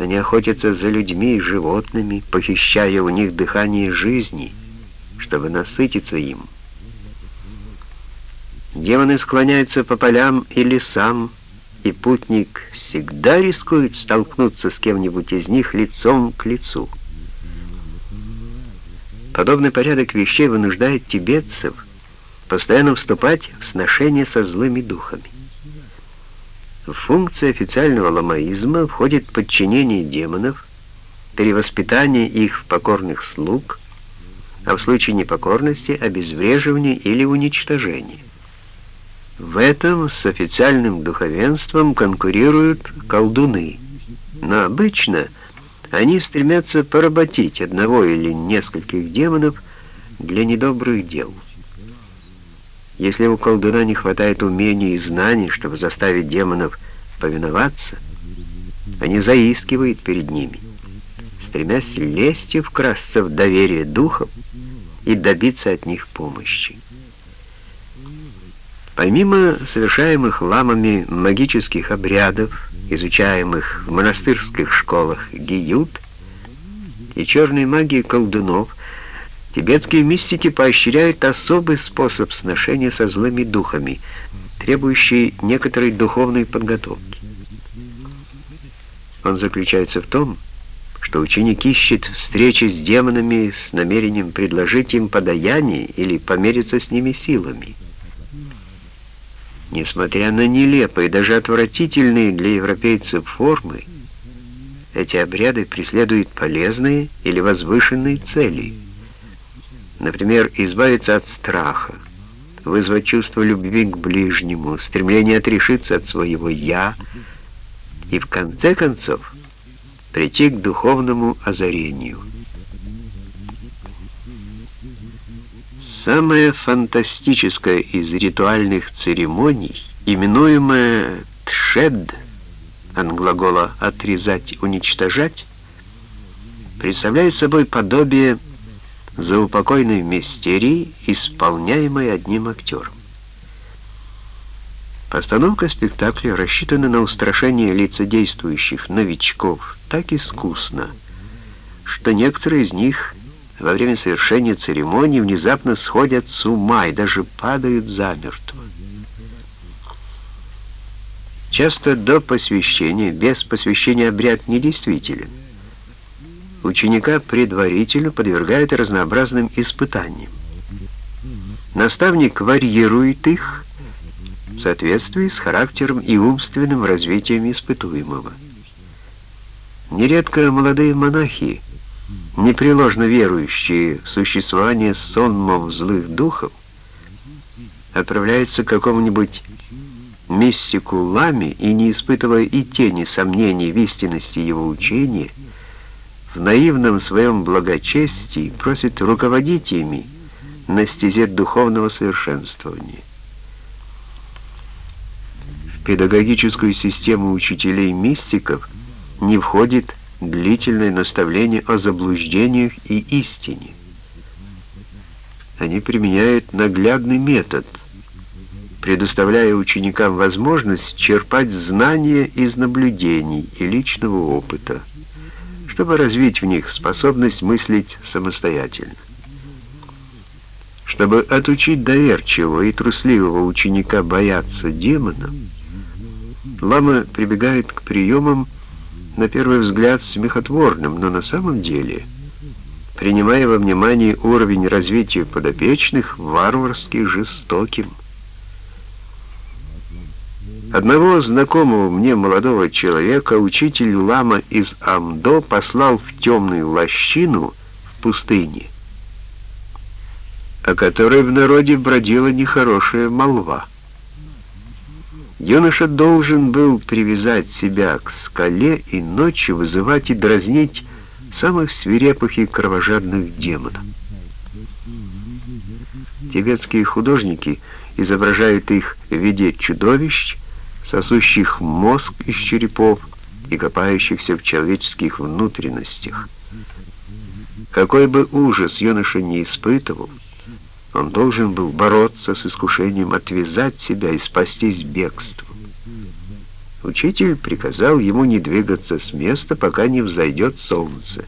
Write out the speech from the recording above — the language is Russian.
Они охотятся за людьми и животными, похищая у них дыхание жизни, чтобы насытиться им. Демоны склоняются по полям и лесам, и путник всегда рискует столкнуться с кем-нибудь из них лицом к лицу. Подобный порядок вещей вынуждает тибетцев постоянно вступать в сношение со злыми духами. В функции официального ламаизма входит подчинение демонов, перевоспитание их в покорных слуг, а в случае непокорности – обезвреживание или уничтожение. В этом с официальным духовенством конкурируют колдуны, но обычно они стремятся поработить одного или нескольких демонов для недобрых дел. Если у колдуна не хватает умений и знаний, чтобы заставить демонов повиноваться, они заискивают перед ними, стремясь лезть вкрасться в доверие духов и добиться от них помощи. Помимо совершаемых ламами магических обрядов, изучаемых в монастырских школах гиют и черной магии колдунов, тибетские мистики поощряют особый способ сношения со злыми духами, требующий некоторой духовной подготовки. Он заключается в том, что ученик ищет встречи с демонами с намерением предложить им подаяние или помериться с ними силами. Несмотря на нелепые, даже отвратительные для европейцев формы, эти обряды преследуют полезные или возвышенные цели. Например, избавиться от страха, вызвать чувство любви к ближнему, стремление отрешиться от своего «я» и, в конце концов, прийти к духовному озарению. Самое фантастическое из ритуальных церемоний, именуемое тшед, от глагола «отрезать», «уничтожать», представляет собой подобие заупокойной мистерии, исполняемой одним актером. Постановка спектакля рассчитана на устрашение лицедействующих новичков так искусно, что некоторые из них во время совершения церемонии внезапно сходят с ума и даже падают замертво. Часто до посвящения, без посвящения обряд недействителен. Ученика предварительно подвергают разнообразным испытаниям. Наставник варьирует их в соответствии с характером и умственным развитием испытуемого. Нередко молодые монахи непреложно верующие в существование сонмов злых духов, отправляются к какому-нибудь мистику Ламе и, не испытывая и тени сомнений в истинности его учения, в наивном своем благочестии просит руководить ими на стезе духовного совершенствования. В педагогическую систему учителей-мистиков не входит длительное наставление о заблуждениях и истине. Они применяют наглядный метод, предоставляя ученикам возможность черпать знания из наблюдений и личного опыта, чтобы развить в них способность мыслить самостоятельно. Чтобы отучить доверчивого и трусливого ученика бояться демона, лама прибегает к приемам, на первый взгляд смехотворным, но на самом деле, принимая во внимание уровень развития подопечных, варварски жестоким. Одного знакомого мне молодого человека учитель лама из Амдо послал в темную лощину в пустыне, о которой в народе бродила нехорошая молва. Юноша должен был привязать себя к скале и ночью вызывать и дразнить самых свирепых и кровожадных демонов. Тибетские художники изображают их в виде чудовищ, сосущих мозг из черепов и копающихся в человеческих внутренностях. Какой бы ужас юноша не испытывал, он должен был бороться с искушением отвязать себя и спастись бегством. Учитель приказал ему не двигаться с места, пока не взойдет солнце.